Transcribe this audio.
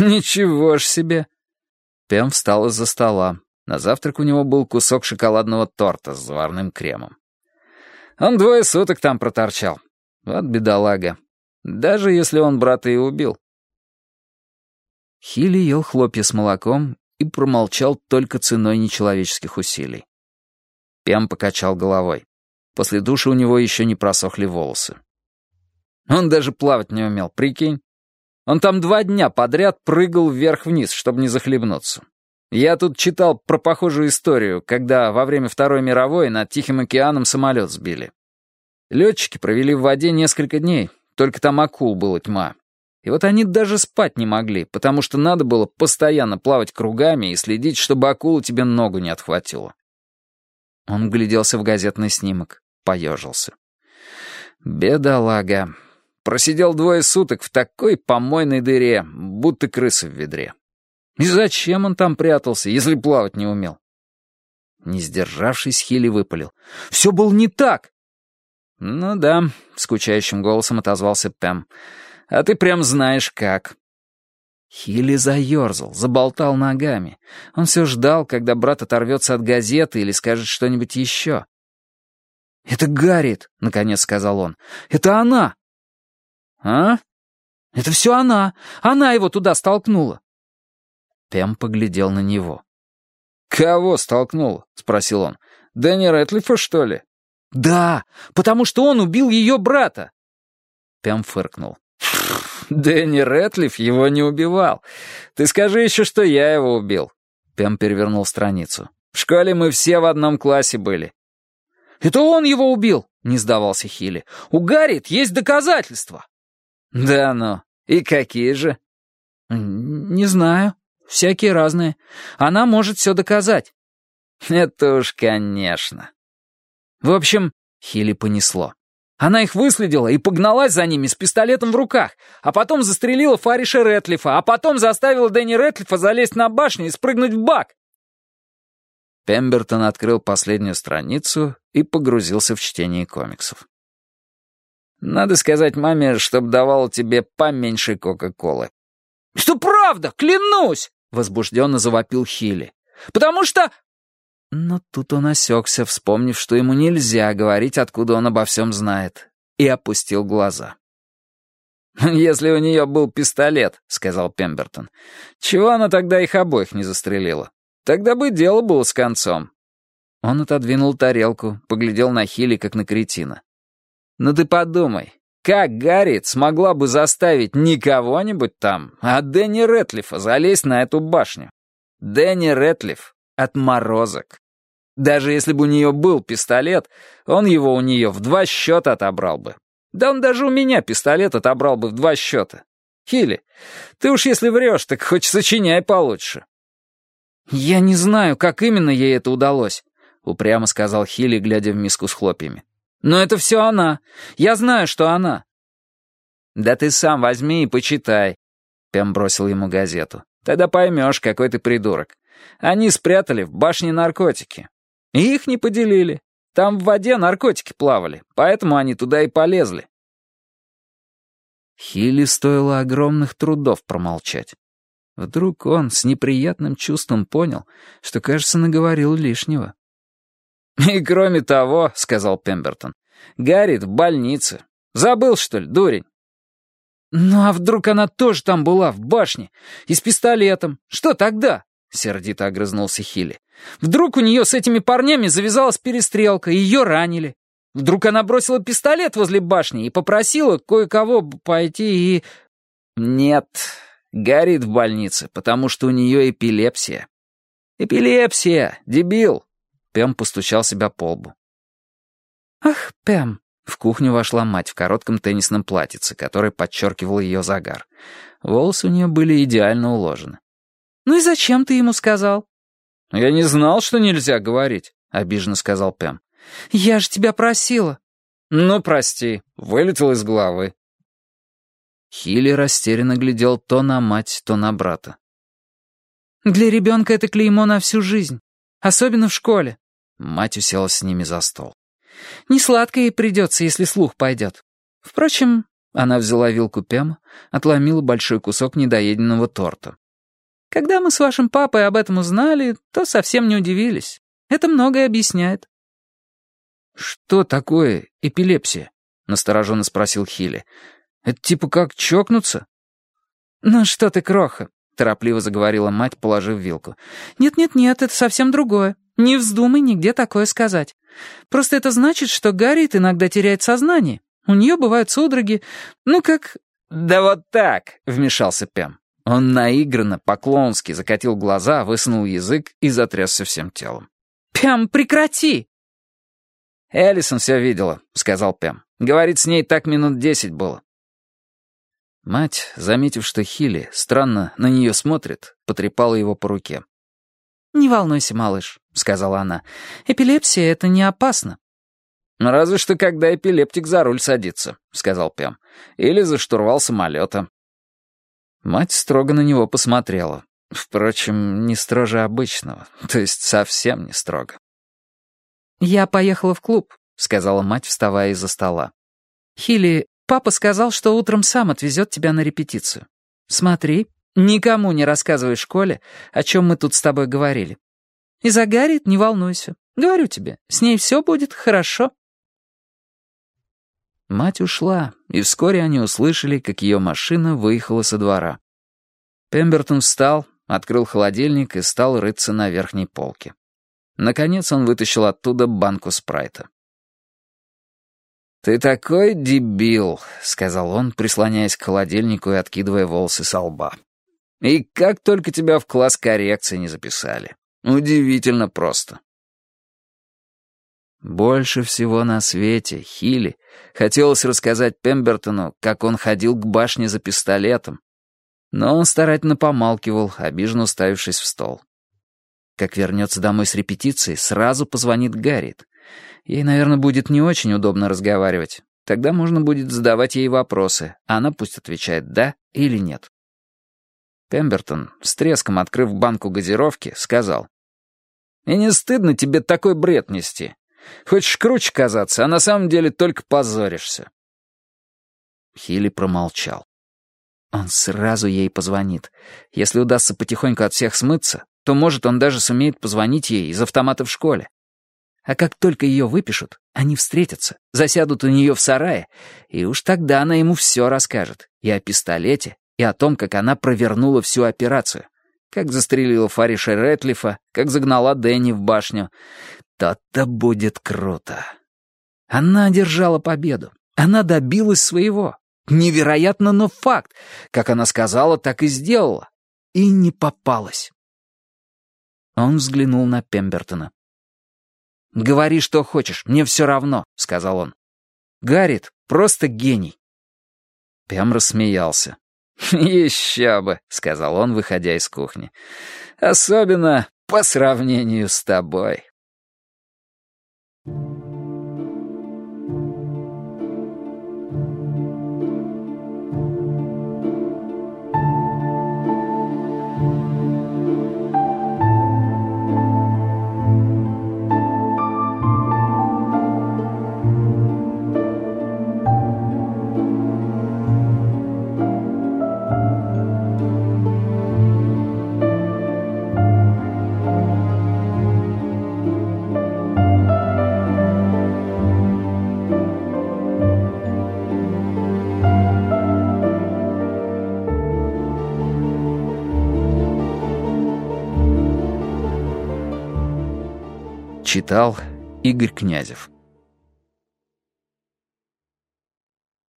«Ничего ж себе!» Пем встал из-за стола. На завтрак у него был кусок шоколадного торта с заварным кремом. Он двое суток там проторчал. Вот бедолага. Даже если он брата и убил. Хилли ел хлопья с молоком и промолчал только ценой нечеловеческих усилий. Пем покачал головой. После душа у него еще не просохли волосы. Он даже плавать не умел, прикинь. Он там два дня подряд прыгал вверх-вниз, чтобы не захлебнуться. Я тут читал про похожую историю, когда во время Второй мировой над Тихим океаном самолет сбили. Летчики провели в воде несколько дней, только там акул было тьма. И вот они даже спать не могли, потому что надо было постоянно плавать кругами и следить, чтобы акула тебе ногу не отхватила. Он вгляделся в газетный снимок, поежился. Бедолага. Просидел двое суток в такой помойной дыре, будто крысы в ведре. И зачем он там прятался, если плавать не умел? Не сдержавшись, Хилли выпалил. «Все было не так!» «Ну да», — скучающим голосом отозвался Пэм. «А ты прям знаешь как». Хилли заерзал, заболтал ногами. Он все ждал, когда брат оторвется от газеты или скажет что-нибудь еще. «Это Гарриет», — наконец сказал он. «Это она!» «А? Это все она! Она его туда столкнула!» Пем поглядел на него. «Кого столкнула?» — спросил он. «Дэнни Рэтлифа, что ли?» «Да, потому что он убил ее брата!» Пем фыркнул. «Дэнни Рэтлиф его не убивал. Ты скажи еще, что я его убил». Пем перевернул страницу. «В школе мы все в одном классе были». «Это он его убил!» — не сдавался Хилли. «У Гарриет есть доказательства!» «Да ну, и какие же?» «Не знаю. Всякие разные. Она может все доказать». «Это уж конечно». В общем, Хилли понесло. Она их выследила и погналась за ними с пистолетом в руках, а потом застрелила Фариша Рэтлифа, а потом заставила Дэнни Рэтлифа залезть на башню и спрыгнуть в бак. Пембертон открыл последнюю страницу и погрузился в чтение комиксов. «Надо сказать маме, чтоб давала тебе поменьше Кока-Колы». «Что правда, клянусь!» — возбужденно завопил Хилли. «Потому что...» Но тут он осекся, вспомнив, что ему нельзя говорить, откуда он обо всем знает, и опустил глаза. «Если у нее был пистолет», — сказал Пембертон, — «чего она тогда их обоих не застрелила? Тогда бы дело было с концом». Он отодвинул тарелку, поглядел на Хилли, как на кретина. «Ну ты подумай, как Гарриет смогла бы заставить не кого-нибудь там, а Дэнни Рэтлифа залезть на эту башню? Дэнни Рэтлиф отморозок. Даже если бы у нее был пистолет, он его у нее в два счета отобрал бы. Да он даже у меня пистолет отобрал бы в два счета. Хилли, ты уж если врешь, так хоть сочиняй получше. «Я не знаю, как именно ей это удалось», — упрямо сказал Хилли, глядя в миску с хлопьями. «Но это все она. Я знаю, что она». «Да ты сам возьми и почитай», — Пем бросил ему газету. «Тогда поймешь, какой ты придурок. Они спрятали в башне наркотики. И их не поделили. Там в воде наркотики плавали, поэтому они туда и полезли. Хилли стоило огромных трудов промолчать. Вдруг он с неприятным чувством понял, что, кажется, наговорил лишнего. «И кроме того», — сказал Пембертон, — «Гаррит в больнице. Забыл, что ли, дурень?» «Ну а вдруг она тоже там была, в башне, и с пистолетом? Что тогда?» — сердито огрызнулся Хилли. «Вдруг у нее с этими парнями завязалась перестрелка, и ее ранили. Вдруг она бросила пистолет возле башни и попросила кое-кого пойти и...» «Нет, горит в больнице, потому что у нее эпилепсия». «Эпилепсия, дебил!» Пем постучал себя по лбу. «Ах, Пем!» В кухню вошла мать в коротком теннисном платьице, которое подчеркивал ее загар. Волосы у нее были идеально уложены. «Ну и зачем ты ему сказал?» «Я не знал, что нельзя говорить», — обиженно сказал Пэм. «Я же тебя просила». «Ну, прости, вылетел из головы». Хилли растерянно глядел то на мать, то на брата. «Для ребенка это клеймо на всю жизнь, особенно в школе». Мать уселась с ними за стол. «Не сладко ей придется, если слух пойдет. Впрочем, Она взяла вилку Пема, отломила большой кусок недоеденного торта. «Когда мы с вашим папой об этом узнали, то совсем не удивились. Это многое объясняет». «Что такое эпилепсия?» — настороженно спросил Хилли. «Это типа как чокнуться?» «Ну что ты, кроха», — торопливо заговорила мать, положив вилку. «Нет-нет-нет, это совсем другое. Не вздумай нигде такое сказать. Просто это значит, что Гарриет иногда теряет сознание. У нее бывают судороги. Ну, как...» «Да вот так», — вмешался Пем. Он наигранно, по-клоунски закатил глаза, высунул язык и затрясся всем телом. «Пем, прекрати!» «Эллисон все видела», — сказал Пем. «Говорит, с ней так минут десять было». Мать, заметив, что Хилли странно на нее смотрит, потрепала его по руке. «Не волнуйся, малыш», — сказала она. «Эпилепсия — это не опасно». «Ну, «Разве что когда эпилептик за руль садится», — сказал Пем. «Или за штурвал самолета». Мать строго на него посмотрела. Впрочем, не строже обычного, то есть совсем не строго. «Я поехала в клуб», — сказала мать, вставая из-за стола. «Хилли, папа сказал, что утром сам отвезет тебя на репетицию. Смотри, никому не рассказывай в школе, о чем мы тут с тобой говорили. И за Гарриет не волнуйся. Говорю тебе, с ней все будет хорошо». Мать ушла, и вскоре они услышали, как ее машина выехала со двора. Пембертон встал, открыл холодильник и стал рыться на верхней полке. Наконец он вытащил оттуда банку спрайта. «Ты такой дебил», — сказал он, прислоняясь к холодильнику и откидывая волосы со лба. «И как только тебя в класс коррекции не записали. Удивительно просто». Больше всего на свете Хилли хотелось рассказать Пембертону, как он ходил к башне за пистолетом. Но он старательно помалкивал, обиженно уставившись в стол. Как вернется домой с репетиции, сразу позвонит Гарриет. Ей, наверное, будет не очень удобно разговаривать. Тогда можно будет задавать ей вопросы, а она пусть отвечает «да» или «нет». Пембертон, с треском открыв банку газировки, сказал. «И не стыдно тебе такой бред нести? Хочешь круче казаться, а на самом деле только позоришься». Хилли промолчал. Он сразу ей позвонит. Если удастся потихоньку от всех смыться, то, может, он даже сумеет позвонить ей из автомата в школе. А как только ее выпишут, они встретятся, засядут у нее в сарае, и уж тогда она ему все расскажет. И о пистолете, и о том, как она провернула всю операцию. Как застрелила Фариша Рэтлифа, как загнала Дэнни в башню. То-то будет круто. Она одержала победу. Она добилась своего. Невероятно, но факт. Как она сказала, так и сделала. И не попалась. Он взглянул на Пембертона. «Говори, что хочешь, мне все равно», — сказал он. «Гаррит просто гений». Пем рассмеялся. «Еще бы», — сказал он, выходя из кухни. «Особенно по сравнению с тобой». Читал Игорь Князев